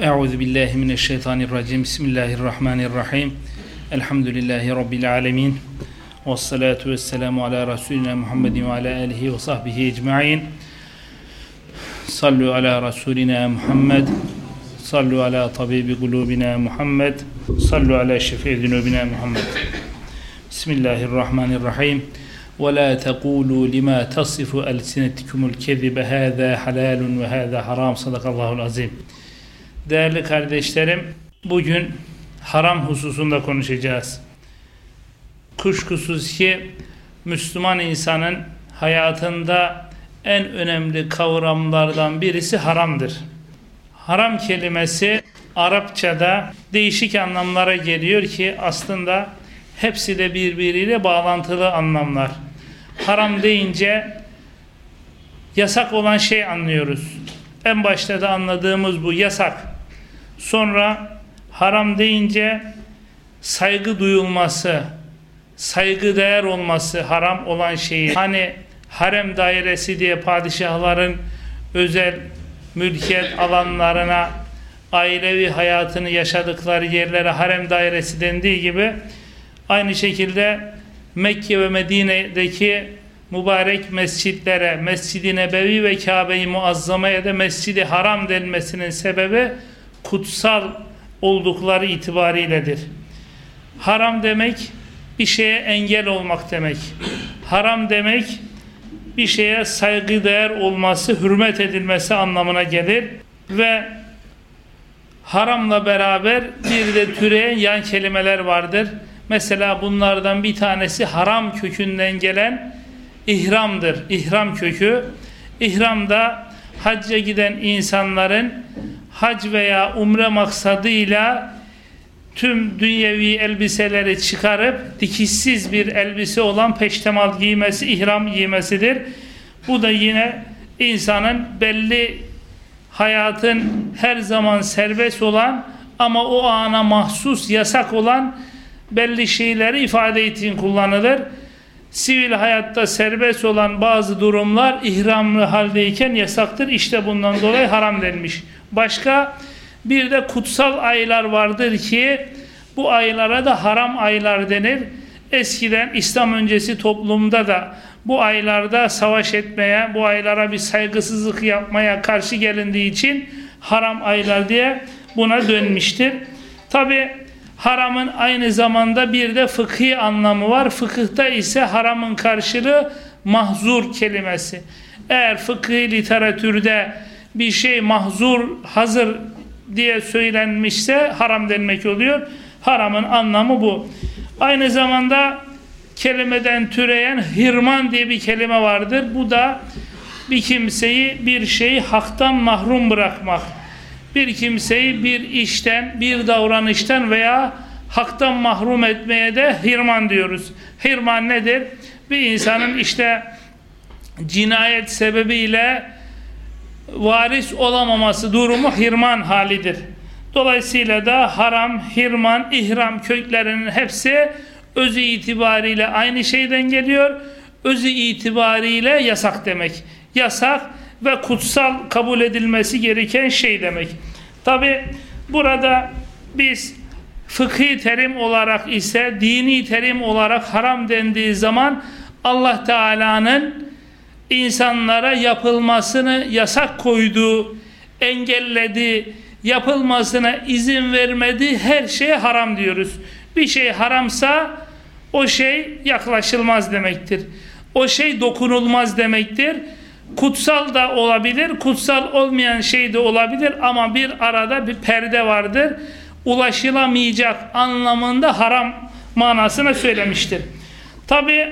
أعوذ بالله من الشيطان الرجيم. بسم الله الرحمن الرحيم. الحمد لله رب العالمين والصلاة والسلام على رسولنا محمد وعلى آله وصحبه أجمعين. صلوا على رسولنا محمد صلوا على طبيب قلوبنا محمد صلوا على شفيع ذنوبنا محمد. بسم الله الرحمن الرحيم. ولا تقولوا لما تصف ألسنتكم الكذب هذا حلال وهذا حرام. صدق الله العظيم. Değerli kardeşlerim, bugün haram hususunda konuşacağız. Kuşkusuz ki Müslüman insanın hayatında en önemli kavramlardan birisi haramdır. Haram kelimesi Arapçada değişik anlamlara geliyor ki aslında hepsi de birbiriyle bağlantılı anlamlar. Haram deyince yasak olan şey anlıyoruz. En başta da anladığımız bu yasak. Sonra haram deyince saygı duyulması, saygı değer olması haram olan şeyi. Hani harem dairesi diye padişahların özel mülkiyet alanlarına ailevi hayatını yaşadıkları yerlere harem dairesi dendiği gibi aynı şekilde Mekke ve Medine'deki mübarek mescitlere, Mescid-i Nebevi ve Kabe-i Muazzama'ya da Mescid-i Haram denmesinin sebebi kutsal oldukları itibariyledir. Haram demek bir şeye engel olmak demek. Haram demek bir şeye saygıdeğer olması, hürmet edilmesi anlamına gelir ve haramla beraber bir de türeyen yan kelimeler vardır. Mesela bunlardan bir tanesi haram kökünden gelen ihramdır. İhram kökü. İhramda hacca giden insanların hac veya umre maksadıyla tüm dünyevi elbiseleri çıkarıp dikişsiz bir elbise olan peştemal giymesi, ihram giymesidir. Bu da yine insanın belli hayatın her zaman serbest olan ama o ana mahsus yasak olan belli şeyleri ifade için kullanılır. Sivil hayatta serbest olan bazı durumlar ihramlı haldeyken yasaktır. İşte bundan dolayı haram denmiş. Başka bir de kutsal aylar vardır ki bu aylara da haram aylar denir. Eskiden İslam öncesi toplumda da bu aylarda savaş etmeye, bu aylara bir saygısızlık yapmaya karşı gelindiği için haram aylar diye buna dönmüştür. Tabi haramın aynı zamanda bir de fıkhi anlamı var. Fıkıhta ise haramın karşılığı mahzur kelimesi. Eğer fıkhi literatürde bir şey mahzur, hazır diye söylenmişse haram denmek oluyor. Haramın anlamı bu. Aynı zamanda kelimeden türeyen hirman diye bir kelime vardır. Bu da bir kimseyi bir şeyi haktan mahrum bırakmak. Bir kimseyi bir işten, bir davranıştan veya haktan mahrum etmeye de hirman diyoruz. Hirman nedir? Bir insanın işte cinayet sebebiyle varis olamaması durumu hirman halidir. Dolayısıyla da haram, hirman, ihram köklerinin hepsi özü itibariyle aynı şeyden geliyor. Özü itibariyle yasak demek. Yasak ve kutsal kabul edilmesi gereken şey demek. Tabi burada biz fıkhi terim olarak ise dini terim olarak haram dendiği zaman Allah Teala'nın insanlara yapılmasını yasak koyduğu, engelledi, yapılmasına izin vermediği her şeye haram diyoruz. Bir şey haramsa o şey yaklaşılmaz demektir. O şey dokunulmaz demektir. Kutsal da olabilir, kutsal olmayan şey de olabilir ama bir arada bir perde vardır. Ulaşılamayacak anlamında haram manasını söylemiştir. Tabi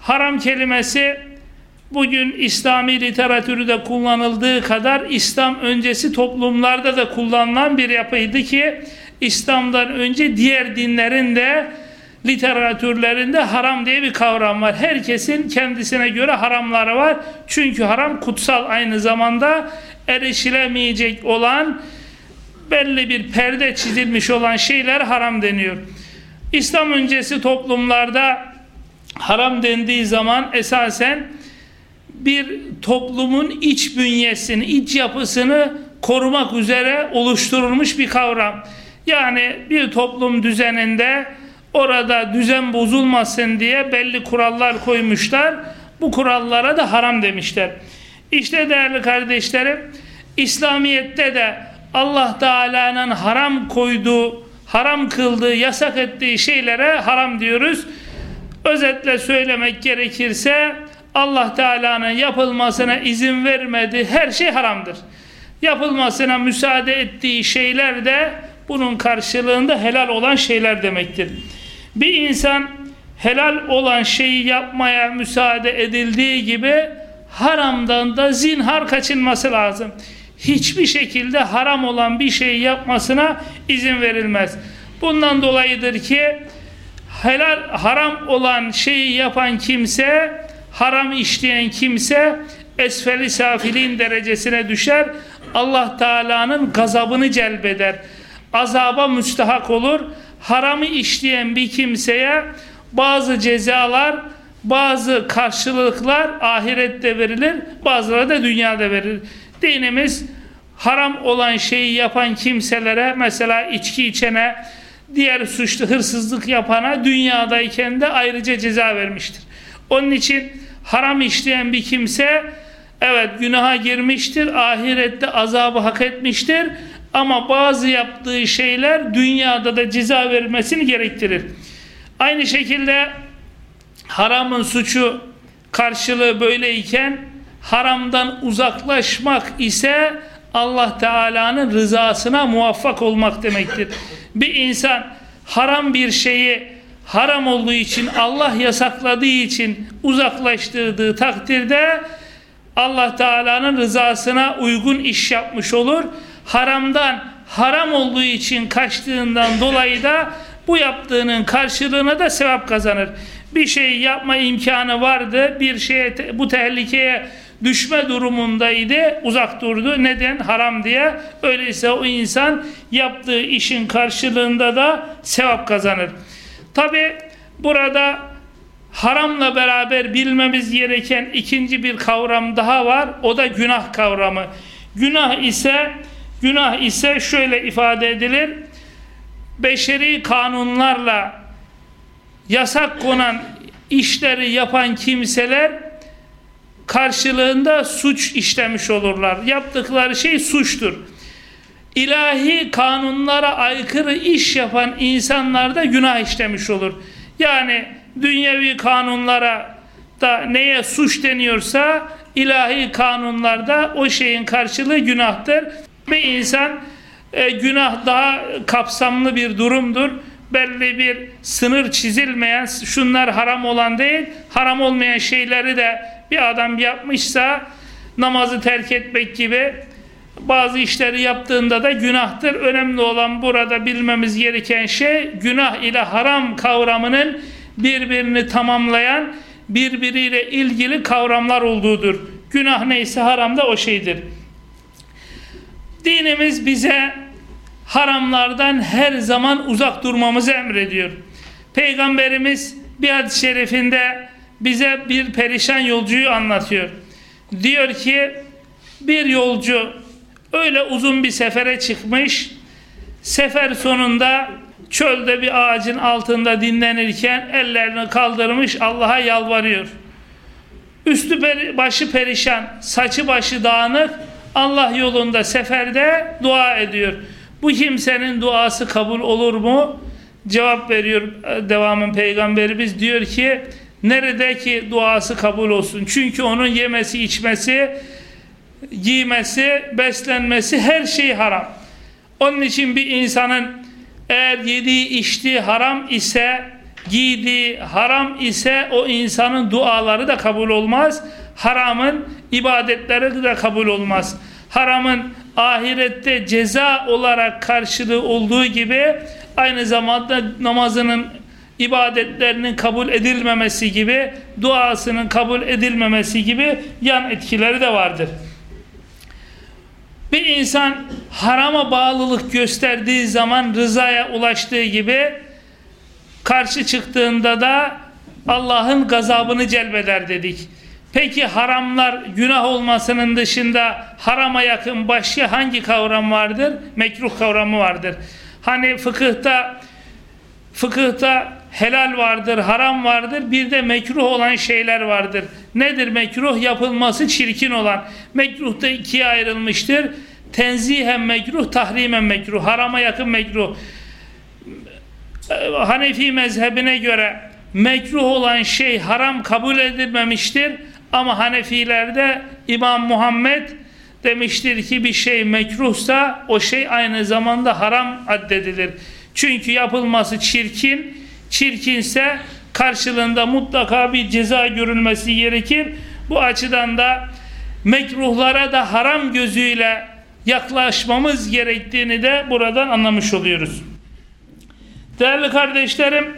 haram kelimesi bugün İslami literatürde kullanıldığı kadar İslam öncesi toplumlarda da kullanılan bir yapıydı ki İslam'dan önce diğer dinlerin de literatürlerinde haram diye bir kavram var. Herkesin kendisine göre haramları var. Çünkü haram kutsal aynı zamanda erişilemeyecek olan belli bir perde çizilmiş olan şeyler haram deniyor. İslam öncesi toplumlarda haram dendiği zaman esasen bir toplumun iç bünyesini, iç yapısını korumak üzere oluşturulmuş bir kavram. Yani bir toplum düzeninde orada düzen bozulmasın diye belli kurallar koymuşlar. Bu kurallara da haram demişler. İşte değerli kardeşlerim, İslamiyet'te de Allah Teala'nın haram koyduğu, haram kıldığı, yasak ettiği şeylere haram diyoruz. Özetle söylemek gerekirse Allah Teala'nın yapılmasına izin vermediği her şey haramdır. Yapılmasına müsaade ettiği şeyler de bunun karşılığında helal olan şeyler demektir. Bir insan helal olan şeyi yapmaya müsaade edildiği gibi haramdan da zinhar kaçınması lazım. Hiçbir şekilde haram olan bir şeyi yapmasına izin verilmez. Bundan dolayıdır ki helal haram olan şeyi yapan kimse haram işleyen kimse esfeli safilin derecesine düşer. Allah Teala'nın gazabını celbeder. Azaba müstahak olur. Haramı işleyen bir kimseye bazı cezalar, bazı karşılıklar ahirette verilir, bazıları da dünyada verilir. Dinimiz haram olan şeyi yapan kimselere mesela içki içene, diğer suçlu hırsızlık yapana dünyadayken de ayrıca ceza vermiştir. Onun için haram işleyen bir kimse evet günaha girmiştir, ahirette azabı hak etmiştir ama bazı yaptığı şeyler dünyada da ceza vermesini gerektirir. Aynı şekilde haramın suçu karşılığı böyleyken haramdan uzaklaşmak ise Allah Teala'nın rızasına muvaffak olmak demektir. Bir insan haram bir şeyi haram olduğu için Allah yasakladığı için uzaklaştırdığı takdirde Allah Teala'nın rızasına uygun iş yapmış olur. Haramdan haram olduğu için kaçtığından dolayı da bu yaptığının karşılığına da sevap kazanır. Bir şey yapma imkanı vardı. Bir şeye bu tehlikeye düşme durumundaydı. Uzak durdu. Neden? Haram diye. Öyleyse o insan yaptığı işin karşılığında da sevap kazanır. Tabi burada haramla beraber bilmemiz gereken ikinci bir kavram daha var. O da günah kavramı. Günah ise günah ise şöyle ifade edilir. Beşeri kanunlarla yasak konan işleri yapan kimseler karşılığında suç işlemiş olurlar. Yaptıkları şey suçtur. İlahi kanunlara aykırı iş yapan insanlar da günah işlemiş olur. Yani dünyevi kanunlara da neye suç deniyorsa ilahi kanunlarda o şeyin karşılığı günahtır. Bir insan e, günah daha kapsamlı bir durumdur. Belli bir sınır çizilmeyen, şunlar haram olan değil, haram olmayan şeyleri de bir adam yapmışsa namazı terk etmek gibi bazı işleri yaptığında da günahtır. Önemli olan burada bilmemiz gereken şey günah ile haram kavramının birbirini tamamlayan birbiriyle ilgili kavramlar olduğudur. Günah neyse haram da o şeydir. Dinimiz bize haramlardan her zaman uzak durmamızı emrediyor. Peygamberimiz bir hadis-i şerifinde bize bir perişan yolcuyu anlatıyor. Diyor ki bir yolcu öyle uzun bir sefere çıkmış. Sefer sonunda çölde bir ağacın altında dinlenirken ellerini kaldırmış Allah'a yalvarıyor. Üstü başı perişan, saçı başı dağınık Allah yolunda seferde dua ediyor. Bu kimsenin duası kabul olur mu? Cevap veriyor e, devamın peygamberimiz diyor ki nerede ki duası kabul olsun. Çünkü onun yemesi, içmesi, giymesi, beslenmesi her şey haram. Onun için bir insanın eğer yediği içtiği haram ise giydiği haram ise o insanın duaları da kabul olmaz. Haramın ibadetleri de kabul olmaz. Haramın ahirette ceza olarak karşılığı olduğu gibi aynı zamanda namazının ibadetlerinin kabul edilmemesi gibi duasının kabul edilmemesi gibi yan etkileri de vardır. Bir insan harama bağlılık gösterdiği zaman rızaya ulaştığı gibi karşı çıktığında da Allah'ın gazabını celbeder dedik. Peki haramlar günah olmasının dışında harama yakın başka hangi kavram vardır? Mekruh kavramı vardır. Hani fıkıhta fıkıhta helal vardır, haram vardır, bir de mekruh olan şeyler vardır. Nedir mekruh? Yapılması çirkin olan. Mekruh da ikiye ayrılmıştır. Tenzihen mekruh, tahrimen mekruh. Harama yakın mekruh. Hanefi mezhebine göre mekruh olan şey haram kabul edilmemiştir. Ama Hanefilerde İmam Muhammed demiştir ki bir şey mekruhsa o şey aynı zamanda haram addedilir. Çünkü yapılması çirkin, çirkinse karşılığında mutlaka bir ceza görülmesi gerekir. Bu açıdan da mekruhlara da haram gözüyle yaklaşmamız gerektiğini de buradan anlamış oluyoruz. Değerli kardeşlerim,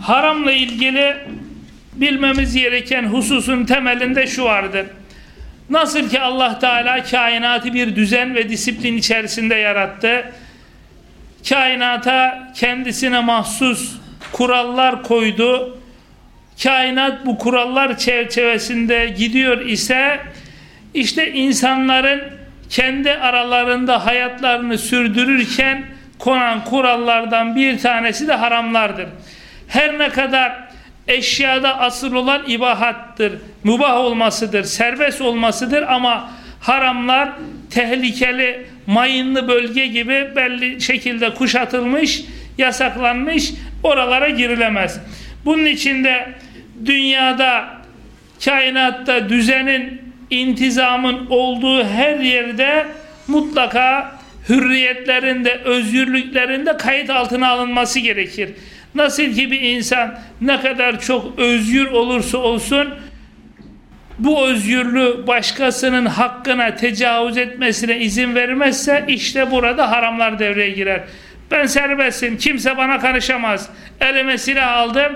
haramla ilgili bilmemiz gereken hususun temelinde şu vardır. Nasıl ki Allah Teala kainatı bir düzen ve disiplin içerisinde yarattı. Kainata kendisine mahsus kurallar koydu. Kainat bu kurallar çerçevesinde gidiyor ise işte insanların kendi aralarında hayatlarını sürdürürken konan kurallardan bir tanesi de haramlardır. Her ne kadar eşyada asıl olan ibahattır, mübah olmasıdır, serbest olmasıdır ama haramlar tehlikeli, mayınlı bölge gibi belli şekilde kuşatılmış, yasaklanmış, oralara girilemez. Bunun içinde dünyada, kainatta düzenin, intizamın olduğu her yerde mutlaka hürriyetlerinde, özgürlüklerinde kayıt altına alınması gerekir. Nasıl ki bir insan ne kadar çok özgür olursa olsun bu özgürlüğü başkasının hakkına tecavüz etmesine izin vermezse işte burada haramlar devreye girer. Ben serbestim. Kimse bana karışamaz. Elime silah aldım.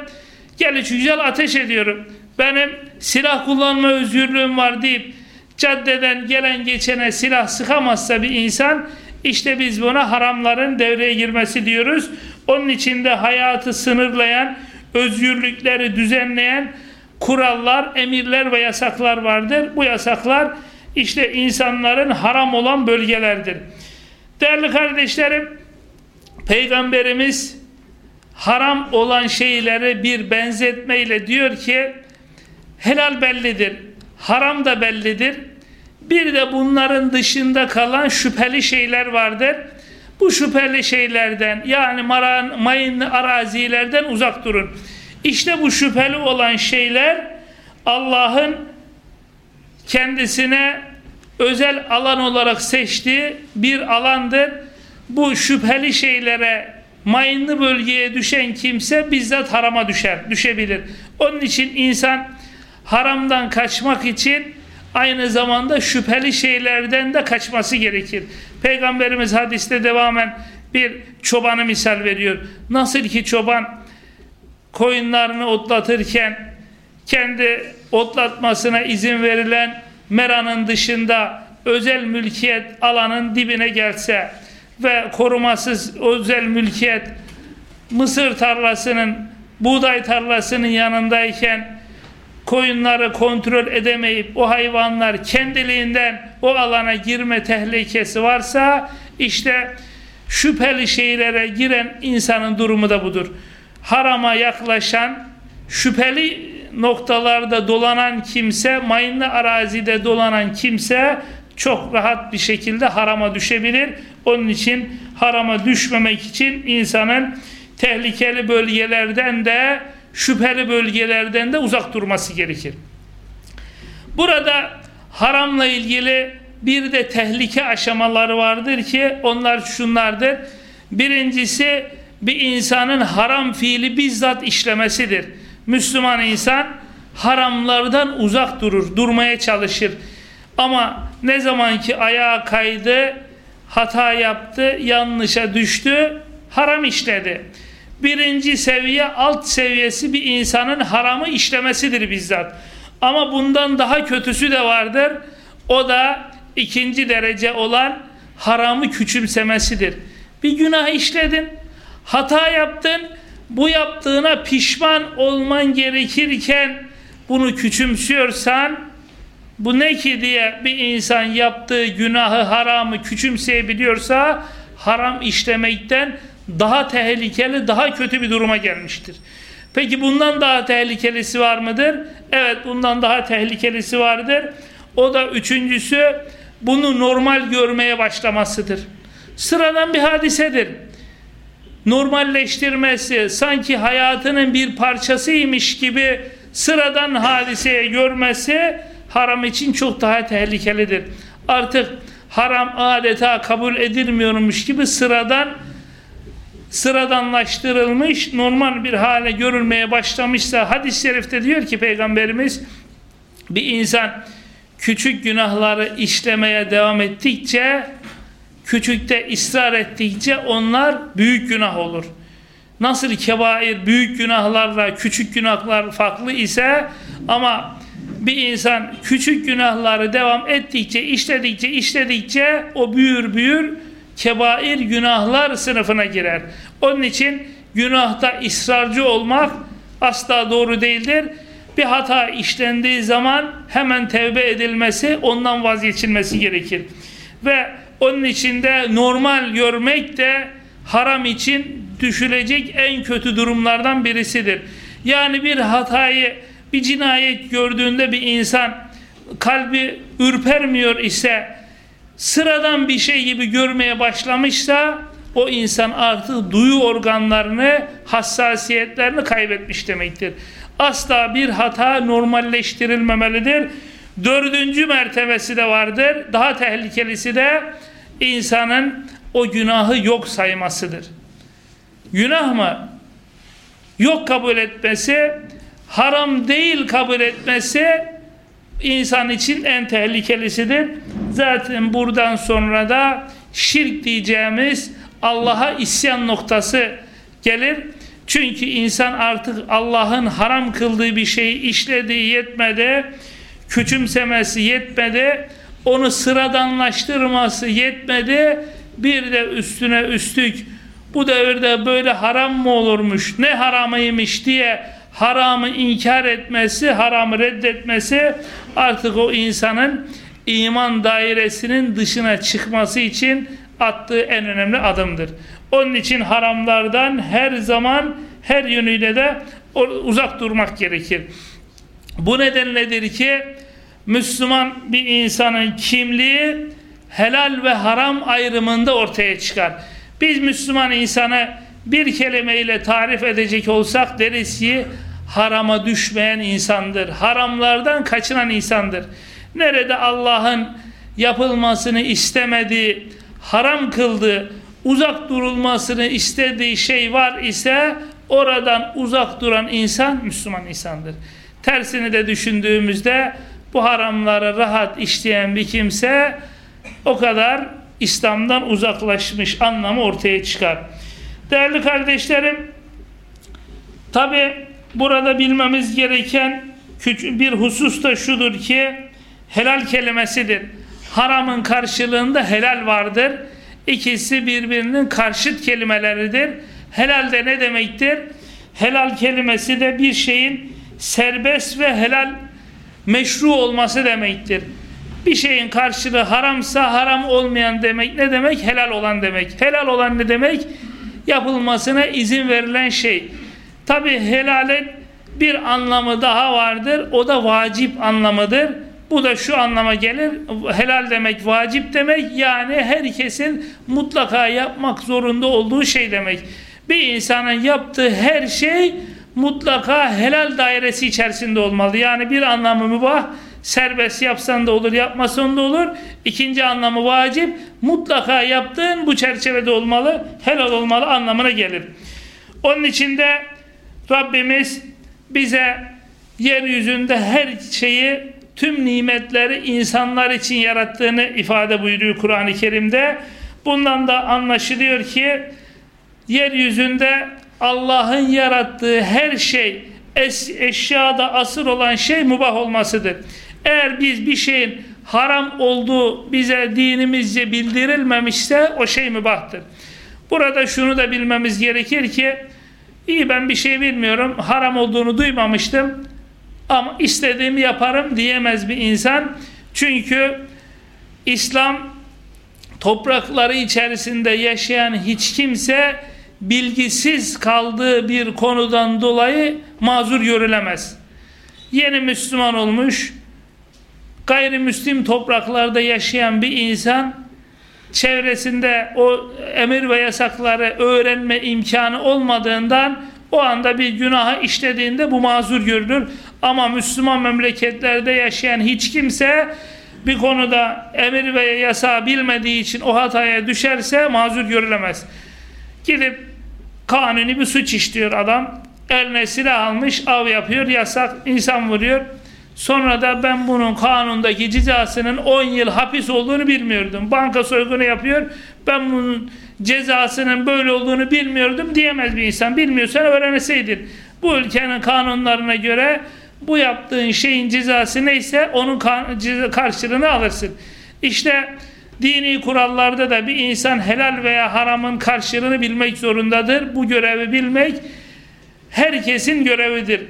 Gelin güzel ateş ediyorum. Benim silah kullanma özgürlüğüm var deyip caddeden gelen geçene silah sıkamazsa bir insan işte biz buna haramların devreye girmesi diyoruz. Onun içinde hayatı sınırlayan, özgürlükleri düzenleyen kurallar, emirler ve yasaklar vardır. Bu yasaklar işte insanların haram olan bölgelerdir. Değerli kardeşlerim, Peygamberimiz haram olan şeyleri bir benzetmeyle diyor ki helal bellidir, haram da bellidir. Bir de bunların dışında kalan şüpheli şeyler vardır. Bu şüpheli şeylerden yani maran, mayınlı arazilerden uzak durun. İşte bu şüpheli olan şeyler Allah'ın kendisine özel alan olarak seçtiği bir alandır. Bu şüpheli şeylere mayınlı bölgeye düşen kimse bizzat harama düşer, düşebilir. Onun için insan haramdan kaçmak için aynı zamanda şüpheli şeylerden de kaçması gerekir. Peygamberimiz hadiste devamen bir çobanı misal veriyor. Nasıl ki çoban koyunlarını otlatırken kendi otlatmasına izin verilen meranın dışında özel mülkiyet alanın dibine gelse ve korumasız özel mülkiyet mısır tarlasının buğday tarlasının yanındayken koyunları kontrol edemeyip o hayvanlar kendiliğinden o alana girme tehlikesi varsa işte şüpheli şeylere giren insanın durumu da budur. Harama yaklaşan şüpheli noktalarda dolanan kimse, mayınlı arazide dolanan kimse çok rahat bir şekilde harama düşebilir. Onun için harama düşmemek için insanın tehlikeli bölgelerden de şüpheli bölgelerden de uzak durması gerekir. Burada haramla ilgili bir de tehlike aşamaları vardır ki onlar şunlardır. Birincisi bir insanın haram fiili bizzat işlemesidir. Müslüman insan haramlardan uzak durur, durmaya çalışır. Ama ne zaman ki ayağa kaydı, hata yaptı, yanlışa düştü, haram işledi birinci seviye alt seviyesi bir insanın haramı işlemesidir bizzat. Ama bundan daha kötüsü de vardır. O da ikinci derece olan haramı küçümsemesidir. Bir günah işledin, hata yaptın, bu yaptığına pişman olman gerekirken bunu küçümsüyorsan bu ne ki diye bir insan yaptığı günahı haramı küçümseyebiliyorsa haram işlemekten daha tehlikeli daha kötü bir duruma gelmiştir. Peki bundan daha tehlikelisi var mıdır? Evet bundan daha tehlikelisi vardır. O da üçüncüsü bunu normal görmeye başlamasıdır. Sıradan bir hadisedir. Normalleştirmesi sanki hayatının bir parçasıymış gibi sıradan hadiseye görmesi haram için çok daha tehlikelidir. Artık haram adeta kabul edilmiyormuş gibi sıradan sıradanlaştırılmış normal bir hale görülmeye başlamışsa hadis-i şerifte diyor ki peygamberimiz bir insan küçük günahları işlemeye devam ettikçe küçükte ısrar ettikçe onlar büyük günah olur. Nasıl kebair büyük günahlarla küçük günahlar farklı ise ama bir insan küçük günahları devam ettikçe, işledikçe, işledikçe o büyür büyür kebair günahlar sınıfına girer. Onun için günahta ısrarcı olmak asla doğru değildir. Bir hata işlendiği zaman hemen tevbe edilmesi, ondan vazgeçilmesi gerekir. Ve onun içinde normal görmek de haram için düşülecek en kötü durumlardan birisidir. Yani bir hatayı, bir cinayet gördüğünde bir insan kalbi ürpermiyor ise sıradan bir şey gibi görmeye başlamışsa o insan artık duyu organlarını, hassasiyetlerini kaybetmiş demektir. Asla bir hata normalleştirilmemelidir. Dördüncü mertebesi de vardır. Daha tehlikelisi de insanın o günahı yok saymasıdır. Günah mı? Yok kabul etmesi, haram değil kabul etmesi insan için en tehlikelisidir. Zaten buradan sonra da şirk diyeceğimiz Allah'a isyan noktası gelir. Çünkü insan artık Allah'ın haram kıldığı bir şeyi işlediği yetmedi, küçümsemesi yetmedi, onu sıradanlaştırması yetmedi, bir de üstüne üstlük bu devirde böyle haram mı olurmuş, ne haramıymış diye haramı inkar etmesi, haramı reddetmesi artık o insanın iman dairesinin dışına çıkması için attığı en önemli adımdır. Onun için haramlardan her zaman her yönüyle de uzak durmak gerekir. Bu nedenledir ki Müslüman bir insanın kimliği helal ve haram ayrımında ortaya çıkar. Biz Müslüman insanı bir kelimeyle tarif edecek olsak deriz ki harama düşmeyen insandır. Haramlardan kaçınan insandır. Nerede Allah'ın yapılmasını istemediği, haram kıldığı, uzak durulmasını istediği şey var ise oradan uzak duran insan Müslüman insandır. Tersini de düşündüğümüzde bu haramları rahat işleyen bir kimse o kadar İslam'dan uzaklaşmış anlamı ortaya çıkar. Değerli kardeşlerim, tabi burada bilmemiz gereken bir husus da şudur ki helal kelimesidir. Haramın karşılığında helal vardır. İkisi birbirinin karşıt kelimeleridir. Helal de ne demektir? Helal kelimesi de bir şeyin serbest ve helal meşru olması demektir. Bir şeyin karşılığı haramsa haram olmayan demek ne demek? Helal olan demek. Helal olan ne demek? Yapılmasına izin verilen şey. Tabi helalin bir anlamı daha vardır. O da vacip anlamıdır. Bu da şu anlama gelir. Helal demek vacip demek. Yani herkesin mutlaka yapmak zorunda olduğu şey demek. Bir insanın yaptığı her şey mutlaka helal dairesi içerisinde olmalı. Yani bir anlamı mübah, serbest yapsan da olur, yapmasan da olur. İkinci anlamı vacip, mutlaka yaptığın bu çerçevede olmalı, helal olmalı anlamına gelir. Onun için de Rabbimiz bize yeryüzünde her şeyi, tüm nimetleri insanlar için yarattığını ifade buyuruyor Kur'an-ı Kerim'de. Bundan da anlaşılıyor ki yeryüzünde Allah'ın yarattığı her şey eşyada asır olan şey mubah olmasıdır. Eğer biz bir şeyin haram olduğu bize dinimizce bildirilmemişse o şey mübahtır. Burada şunu da bilmemiz gerekir ki iyi ben bir şey bilmiyorum haram olduğunu duymamıştım Ama istediğimi yaparım diyemez bir insan. Çünkü İslam toprakları içerisinde yaşayan hiç kimse bilgisiz kaldığı bir konudan dolayı mazur görülemez. Yeni Müslüman olmuş, gayrimüslim topraklarda yaşayan bir insan çevresinde o emir ve yasakları öğrenme imkanı olmadığından o anda bir günaha işlediğinde bu mazur görülür. Ama Müslüman memleketlerde yaşayan hiç kimse bir konuda emir ve yasağı bilmediği için o hataya düşerse mazur görülemez. Gidip kanuni bir suç işliyor adam. Eline silah almış, av yapıyor, yasak, insan vuruyor. Sonra da ben bunun kanundaki cezasının 10 yıl hapis olduğunu bilmiyordum. Banka soygunu yapıyor. Ben bunun cezasının böyle olduğunu bilmiyordum diyemez bir insan. Bilmiyorsan öğreneseydin. Bu ülkenin kanunlarına göre bu yaptığın şeyin cezası neyse onun karşılığını alırsın. İşte dini kurallarda da bir insan helal veya haramın karşılığını bilmek zorundadır. Bu görevi bilmek herkesin görevidir.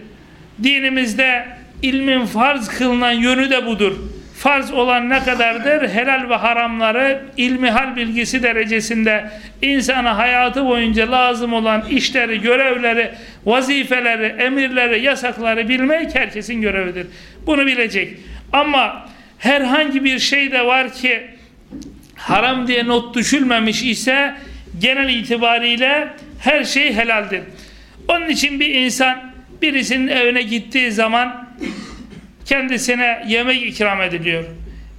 Dinimizde ilmin farz kılınan yönü de budur. Farz olan ne kadardır? Helal ve haramları ilmi hal bilgisi derecesinde insana hayatı boyunca lazım olan işleri, görevleri, vazifeleri, emirleri, yasakları bilmek herkesin görevidir. Bunu bilecek. Ama herhangi bir şey de var ki haram diye not düşülmemiş ise genel itibariyle her şey helaldir. Onun için bir insan birisinin evine gittiği zaman kendisine yemek ikram ediliyor.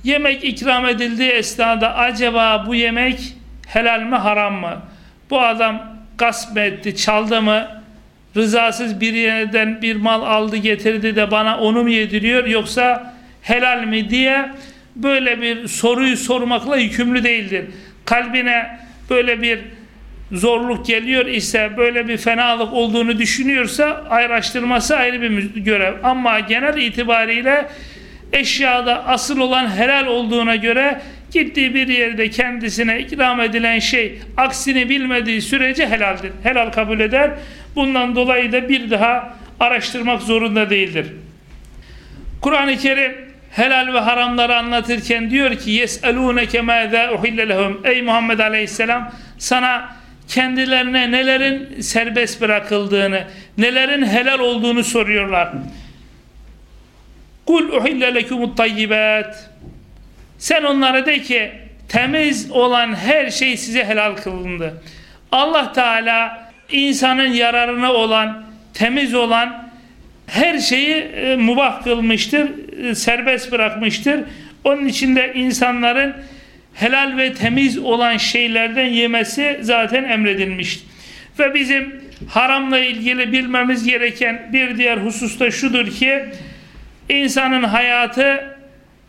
Yemek ikram edildiği esnada acaba bu yemek helal mi haram mı? Bu adam gasp etti, çaldı mı? Rızasız bir yerden bir mal aldı getirdi de bana onu mu yediriyor yoksa helal mi diye böyle bir soruyu sormakla yükümlü değildir. Kalbine böyle bir zorluk geliyor ise böyle bir fenalık olduğunu düşünüyorsa araştırması ayrı bir görev. Ama genel itibariyle eşyada asıl olan helal olduğuna göre gittiği bir yerde kendisine ikram edilen şey aksini bilmediği sürece helaldir. Helal kabul eder. Bundan dolayı da bir daha araştırmak zorunda değildir. Kur'an-ı Kerim helal ve haramları anlatırken diyor ki yes'elûneke mâzâ uhille lehum ey Muhammed Aleyhisselam sana kendilerine nelerin serbest bırakıldığını, nelerin helal olduğunu soruyorlar. Kul uhille lekumut tayyibat. Sen onlara de ki temiz olan her şey size helal kılındı. Allah Teala insanın yararına olan, temiz olan her şeyi e, mubah kılmıştır, e, serbest bırakmıştır. Onun içinde insanların helal ve temiz olan şeylerden yemesi zaten emredilmiş. Ve bizim haramla ilgili bilmemiz gereken bir diğer husus da şudur ki insanın hayatı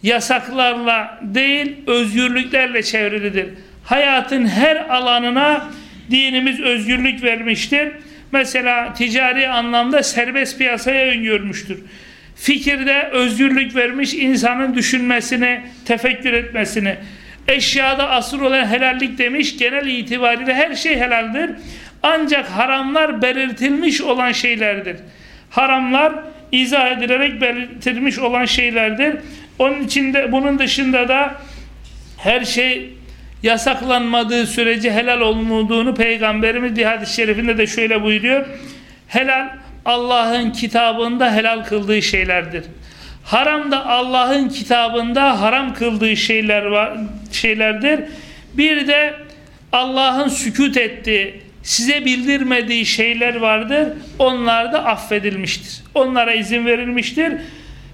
yasaklarla değil özgürlüklerle çevrilidir. Hayatın her alanına dinimiz özgürlük vermiştir. Mesela ticari anlamda serbest piyasaya öngörmüştür. Fikirde özgürlük vermiş insanın düşünmesini, tefekkür etmesini. Eşyada asıl olan helallik demiş. Genel itibariyle her şey helaldir. Ancak haramlar belirtilmiş olan şeylerdir. Haramlar izah edilerek belirtilmiş olan şeylerdir. Onun içinde bunun dışında da her şey yasaklanmadığı sürece helal olmadığını Peygamberimiz bir hadis-i şerifinde de şöyle buyuruyor. Helal Allah'ın kitabında helal kıldığı şeylerdir. Haram da Allah'ın kitabında haram kıldığı şeyler var, şeylerdir. Bir de Allah'ın sükut ettiği, size bildirmediği şeyler vardır. Onlar da affedilmiştir. Onlara izin verilmiştir.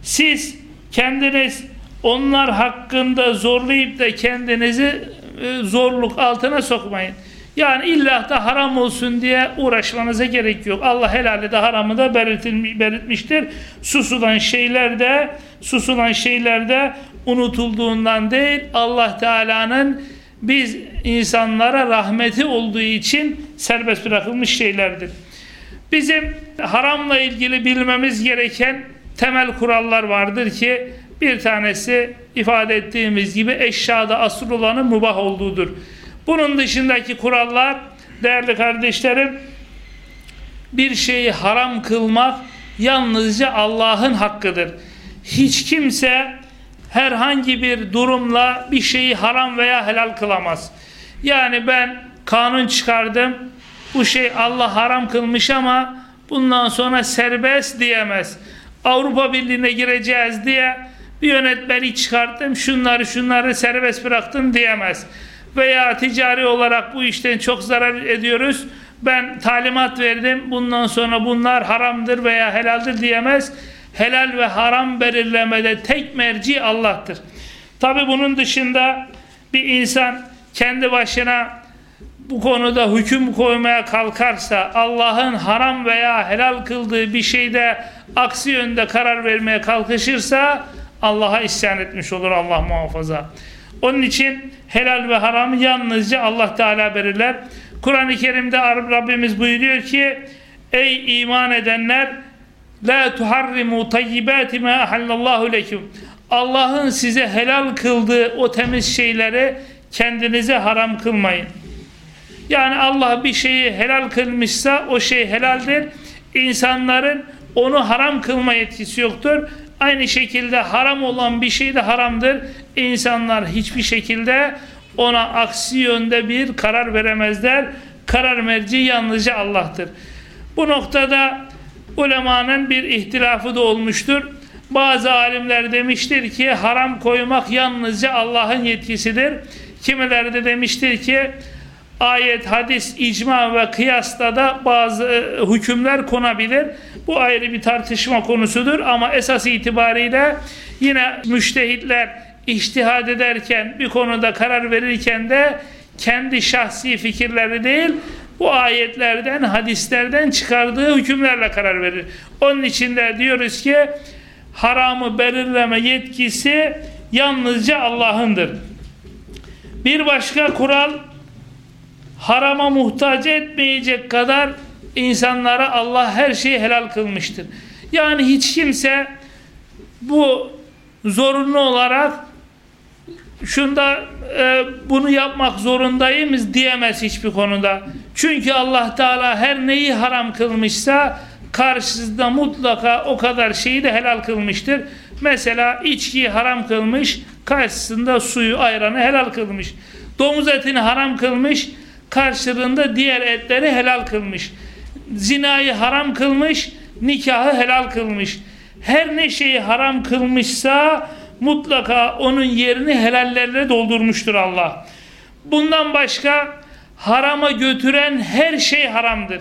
Siz kendiniz onlar hakkında zorlayıp da kendinizi e, zorluk altına sokmayın. Yani illa da haram olsun diye uğraşmanıza gerek yok. Allah helali de haramı da belirtmiştir. Susulan şeyler de susulan şeyler de unutulduğundan değil Allah Teala'nın biz insanlara rahmeti olduğu için serbest bırakılmış şeylerdir. Bizim haramla ilgili bilmemiz gereken temel kurallar vardır ki bir tanesi ifade ettiğimiz gibi eşyada asıl olanın mubah olduğudur. Bunun dışındaki kurallar değerli kardeşlerim bir şeyi haram kılmak yalnızca Allah'ın hakkıdır. Hiç kimse herhangi bir durumla bir şeyi haram veya helal kılamaz. Yani ben kanun çıkardım. Bu şey Allah haram kılmış ama bundan sonra serbest diyemez. Avrupa Birliği'ne gireceğiz diye bir yönetmeni çıkarttım. Şunları şunları serbest bıraktım diyemez. Veya ticari olarak bu işten çok zarar ediyoruz. Ben talimat verdim. Bundan sonra bunlar haramdır veya helaldir diyemez. Helal ve haram belirlemede tek merci Allah'tır. Tabi bunun dışında bir insan kendi başına bu konuda hüküm koymaya kalkarsa Allah'ın haram veya helal kıldığı bir şeyde aksi yönde karar vermeye kalkışırsa Allah'a isyan etmiş olur Allah muhafaza. Onun için helal ve haramı yalnızca Allah Teala belirler. Kur'an-ı Kerim'de Rabbimiz buyuruyor ki Ey iman edenler La tuharrimu tayyibati ma ahallallahu leküm Allah'ın size helal kıldığı o temiz şeyleri kendinize haram kılmayın. Yani Allah bir şeyi helal kılmışsa o şey helaldir. İnsanların onu haram kılma yetkisi yoktur. Aynı şekilde haram olan bir şey de haramdır. İnsanlar hiçbir şekilde ona aksi yönde bir karar veremezler. Karar merci yalnızca Allah'tır. Bu noktada ulemanın bir ihtilafı da olmuştur. Bazı alimler demiştir ki haram koymak yalnızca Allah'ın yetkisidir. Kimileri de demiştir ki ayet, hadis, icma ve kıyasla da bazı e, hükümler konabilir. Bu ayrı bir tartışma konusudur ama esas itibariyle yine müştehitler iştihad ederken bir konuda karar verirken de kendi şahsi fikirleri değil bu ayetlerden, hadislerden çıkardığı hükümlerle karar verir. Onun için de diyoruz ki haramı belirleme yetkisi yalnızca Allah'ındır. Bir başka kural harama muhtaç etmeyecek kadar insanlara Allah her şeyi helal kılmıştır. Yani hiç kimse bu zorunlu olarak şunda e, bunu yapmak zorundayız diyemez hiçbir konuda. Çünkü Allah Teala her neyi haram kılmışsa karşısında mutlaka o kadar şeyi de helal kılmıştır. Mesela içkiyi haram kılmış, karşısında suyu, ayranı helal kılmış. Domuz etini haram kılmış, karşılığında diğer etleri helal kılmış. Zinayı haram kılmış, nikahı helal kılmış. Her ne şeyi haram kılmışsa mutlaka onun yerini helallerle doldurmuştur Allah. Bundan başka harama götüren her şey haramdır.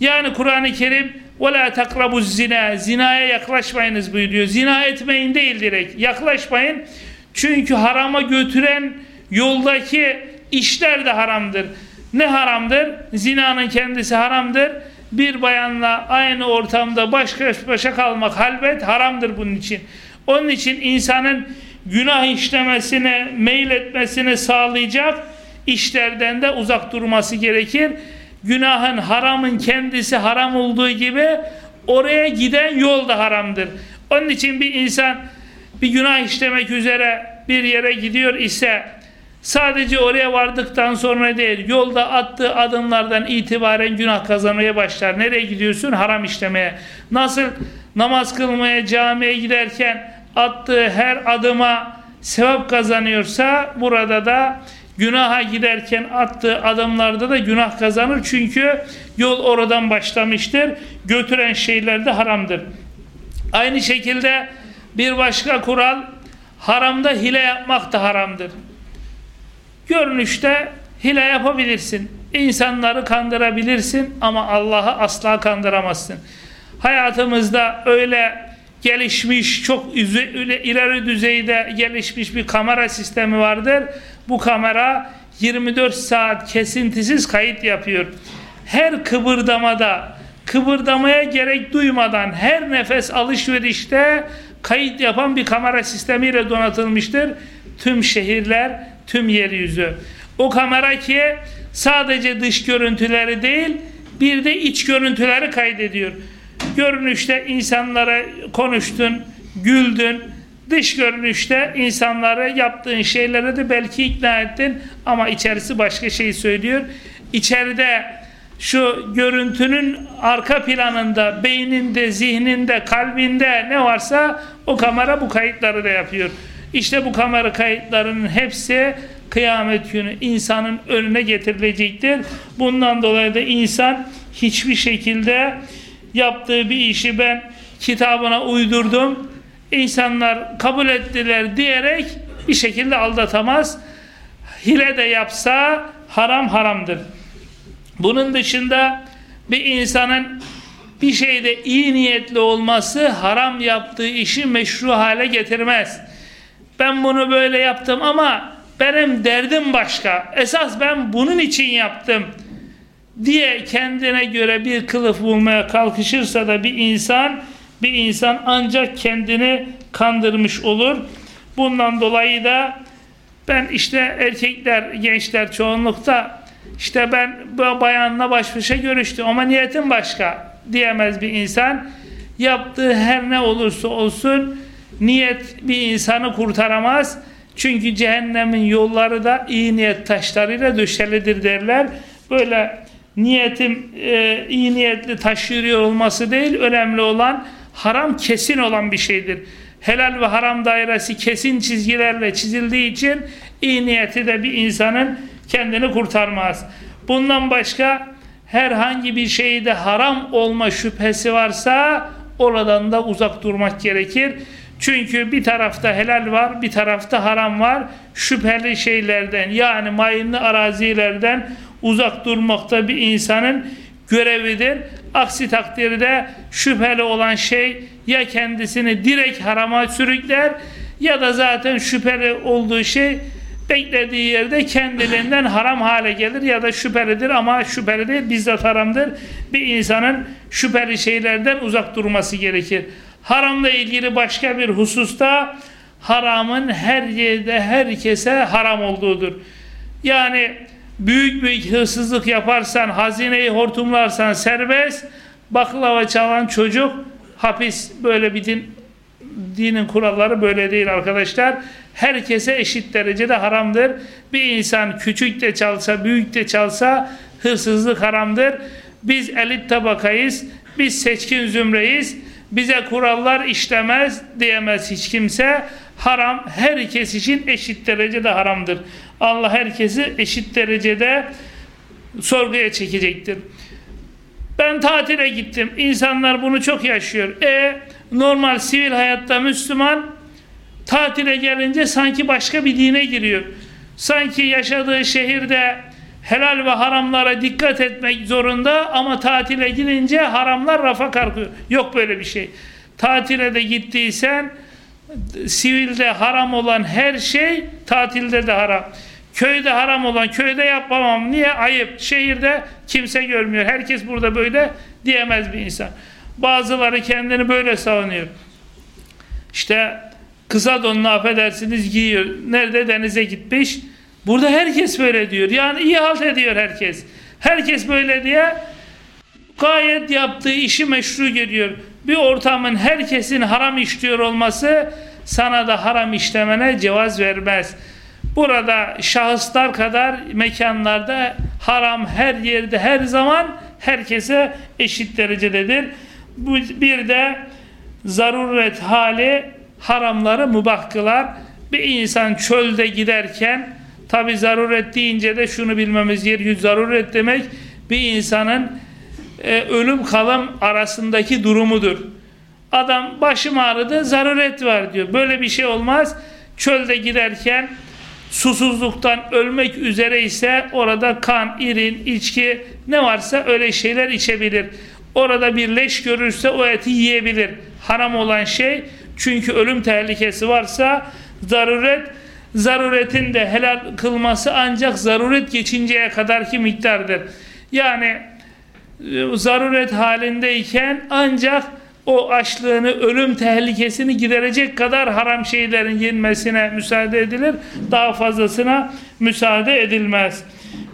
Yani Kur'an-ı Kerim وَلَا تَقْرَبُ zina Zinaya yaklaşmayınız buyuruyor. Zina etmeyin değil direkt. Yaklaşmayın. Çünkü harama götüren yoldaki işler de haramdır. Ne haramdır? Zinanın kendisi haramdır. Bir bayanla aynı ortamda baş başa kalmak halbet haramdır bunun için. Onun için insanın günah işlemesine, meyletmesini sağlayacak işlerden de uzak durması gerekir. Günahın, haramın kendisi haram olduğu gibi oraya giden yol da haramdır. Onun için bir insan bir günah işlemek üzere bir yere gidiyor ise Sadece oraya vardıktan sonra değil, yolda attığı adımlardan itibaren günah kazanmaya başlar. Nereye gidiyorsun? Haram işlemeye. Nasıl namaz kılmaya, camiye giderken attığı her adıma sevap kazanıyorsa burada da günaha giderken attığı adımlarda da günah kazanır. Çünkü yol oradan başlamıştır. Götüren şeyler de haramdır. Aynı şekilde bir başka kural haramda hile yapmak da haramdır. Görünüşte hile yapabilirsin. İnsanları kandırabilirsin ama Allah'ı asla kandıramazsın. Hayatımızda öyle gelişmiş, çok ileri düzeyde gelişmiş bir kamera sistemi vardır. Bu kamera 24 saat kesintisiz kayıt yapıyor. Her kıvırdamada, kıvırdamaya gerek duymadan her nefes alışverişte kayıt yapan bir kamera sistemiyle donatılmıştır. Tüm şehirler, tüm yeryüzü. O kamera ki sadece dış görüntüleri değil bir de iç görüntüleri kaydediyor. Görünüşte insanlara konuştun, güldün. Dış görünüşte insanlara yaptığın şeylere de belki ikna ettin ama içerisi başka şey söylüyor. İçeride şu görüntünün arka planında, beyninde, zihninde, kalbinde ne varsa o kamera bu kayıtları da yapıyor. İşte bu kamera kayıtlarının hepsi kıyamet günü insanın önüne getirilecektir. Bundan dolayı da insan hiçbir şekilde yaptığı bir işi ben kitabına uydurdum. İnsanlar kabul ettiler diyerek bir şekilde aldatamaz. Hile de yapsa haram haramdır. Bunun dışında bir insanın bir şeyde iyi niyetli olması haram yaptığı işi meşru hale getirmez. Ben bunu böyle yaptım ama benim derdim başka. Esas ben bunun için yaptım diye kendine göre bir kılıf bulmaya kalkışırsa da bir insan bir insan ancak kendini kandırmış olur. Bundan dolayı da ben işte erkekler, gençler çoğunlukta işte ben bayanla baş başa görüştüm ama niyetim başka diyemez bir insan. Yaptığı her ne olursa olsun niyet bir insanı kurtaramaz. Çünkü cehennemin yolları da iyi niyet taşlarıyla döşelidir derler. Böyle niyetim e, iyi niyetli taşıyor olması değil, önemli olan haram kesin olan bir şeydir. Helal ve haram dairesi kesin çizgilerle çizildiği için iyi niyeti de bir insanın kendini kurtarmaz. Bundan başka herhangi bir şeyde haram olma şüphesi varsa oradan da uzak durmak gerekir. Çünkü bir tarafta helal var, bir tarafta haram var. Şüpheli şeylerden yani mayınlı arazilerden uzak durmakta bir insanın görevidir. Aksi takdirde şüpheli olan şey ya kendisini direkt harama sürükler ya da zaten şüpheli olduğu şey beklediği yerde kendiliğinden haram hale gelir ya da şüphelidir ama şüpheli değil bizzat haramdır. Bir insanın şüpheli şeylerden uzak durması gerekir. Haramla ilgili başka bir hususta haramın her yerde herkese haram olduğudur. Yani büyük büyük hırsızlık yaparsan, hazineyi hortumlarsan serbest, baklava çalan çocuk hapis. Böyle bir din, dinin kuralları böyle değil arkadaşlar. Herkese eşit derecede haramdır. Bir insan küçük de çalsa, büyük de çalsa hırsızlık haramdır. Biz elit tabakayız, biz seçkin zümreyiz bize kurallar işlemez diyemez hiç kimse. Haram herkes için eşit derecede haramdır. Allah herkesi eşit derecede sorguya çekecektir. Ben tatile gittim. İnsanlar bunu çok yaşıyor. E normal sivil hayatta Müslüman tatile gelince sanki başka bir dine giriyor. Sanki yaşadığı şehirde helal ve haramlara dikkat etmek zorunda ama tatile gidince haramlar rafa kalkıyor. Yok böyle bir şey. Tatile de gittiysen sivilde haram olan her şey tatilde de haram. Köyde haram olan köyde yapamam. Niye? Ayıp. Şehirde kimse görmüyor. Herkes burada böyle diyemez bir insan. Bazıları kendini böyle savunuyor. İşte kısa donunu affedersiniz giyiyor. Nerede? Denize gitmiş. Burada herkes böyle diyor. Yani iyi halt ediyor herkes. Herkes böyle diye gayet yaptığı işi meşru görüyor. Bir ortamın herkesin haram işliyor olması sana da haram işlemene cevaz vermez. Burada şahıslar kadar mekanlarda haram her yerde her zaman herkese eşit derecededir. Bir de zaruret hali haramları mübah kılar. Bir insan çölde giderken Tabi zaruret deyince de şunu bilmemiz gerekiyor. Zaruret demek bir insanın e, ölüm kalım arasındaki durumudur. Adam başım ağrıdı zaruret var diyor. Böyle bir şey olmaz. Çölde giderken susuzluktan ölmek üzere ise orada kan, irin, içki ne varsa öyle şeyler içebilir. Orada bir leş görürse o eti yiyebilir. Haram olan şey çünkü ölüm tehlikesi varsa zaruret zaruretin de helal kılması ancak zaruret geçinceye kadarki miktardır. Yani e, zaruret halindeyken ancak o açlığını, ölüm tehlikesini giderecek kadar haram şeylerin yenmesine müsaade edilir. Daha fazlasına müsaade edilmez.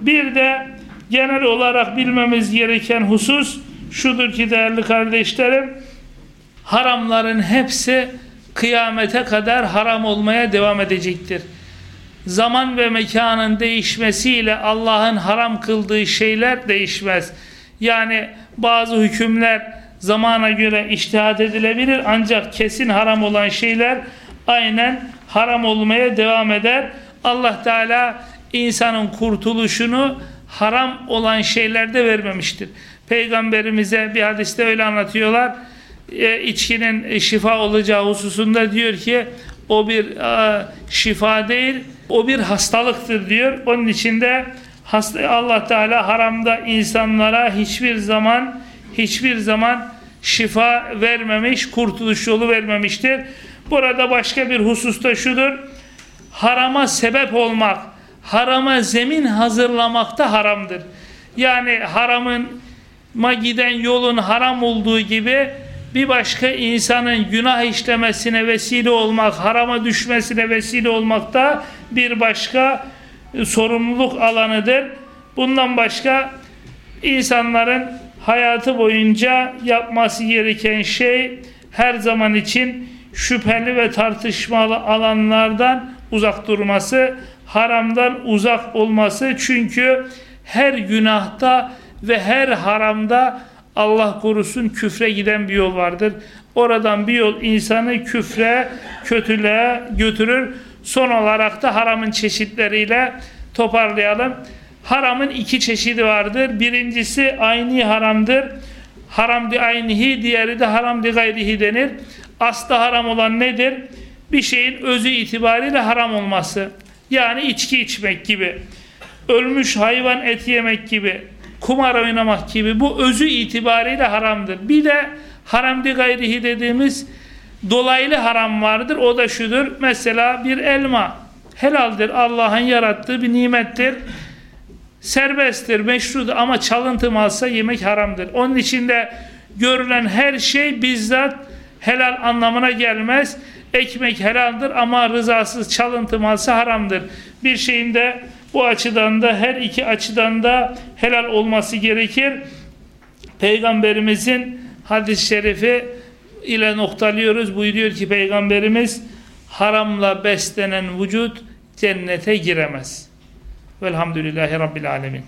Bir de genel olarak bilmemiz gereken husus şudur ki değerli kardeşlerim, haramların hepsi kıyamete kadar haram olmaya devam edecektir. Zaman ve mekanın değişmesiyle Allah'ın haram kıldığı şeyler değişmez. Yani bazı hükümler zamana göre iştihat edilebilir ancak kesin haram olan şeyler aynen haram olmaya devam eder. Allah Teala insanın kurtuluşunu haram olan şeylerde vermemiştir. Peygamberimize bir hadiste öyle anlatıyorlar. E, içkinin şifa olacağı hususunda diyor ki o bir e, şifa değil, o bir hastalıktır diyor. Onun içinde hasta, Allah Teala haramda insanlara hiçbir zaman hiçbir zaman şifa vermemiş, kurtuluş yolu vermemiştir. Burada başka bir hususta şudur. Harama sebep olmak, harama zemin hazırlamak da haramdır. Yani haramın ma giden yolun haram olduğu gibi bir başka insanın günah işlemesine vesile olmak, harama düşmesine vesile olmak da bir başka sorumluluk alanıdır. Bundan başka insanların hayatı boyunca yapması gereken şey her zaman için şüpheli ve tartışmalı alanlardan uzak durması, haramdan uzak olması. Çünkü her günahta ve her haramda Allah korusun küfre giden bir yol vardır. Oradan bir yol insanı küfre, kötülüğe götürür. Son olarak da haramın çeşitleriyle toparlayalım. Haramın iki çeşidi vardır. Birincisi aynı haramdır. Haram di aynihi, diğeri de haram di gayrihi denir. Aslı haram olan nedir? Bir şeyin özü itibariyle haram olması. Yani içki içmek gibi. Ölmüş hayvan eti yemek gibi. Kumar oynamak gibi. Bu özü itibariyle haramdır. Bir de haram di gayrihi dediğimiz dolaylı haram vardır. O da şudur. Mesela bir elma helaldir. Allah'ın yarattığı bir nimettir serbesttir, meşrudur ama çalıntı malsa yemek haramdır. Onun içinde görülen her şey bizzat helal anlamına gelmez. Ekmek helaldir ama rızasız çalıntı malsa haramdır. Bir şeyin de bu açıdan da her iki açıdan da helal olması gerekir. Peygamberimizin hadis-i şerifi ile noktalıyoruz. Buyuruyor ki Peygamberimiz haramla beslenen vücut cennete giremez. Velhamdülillahi Rabbil Alemin.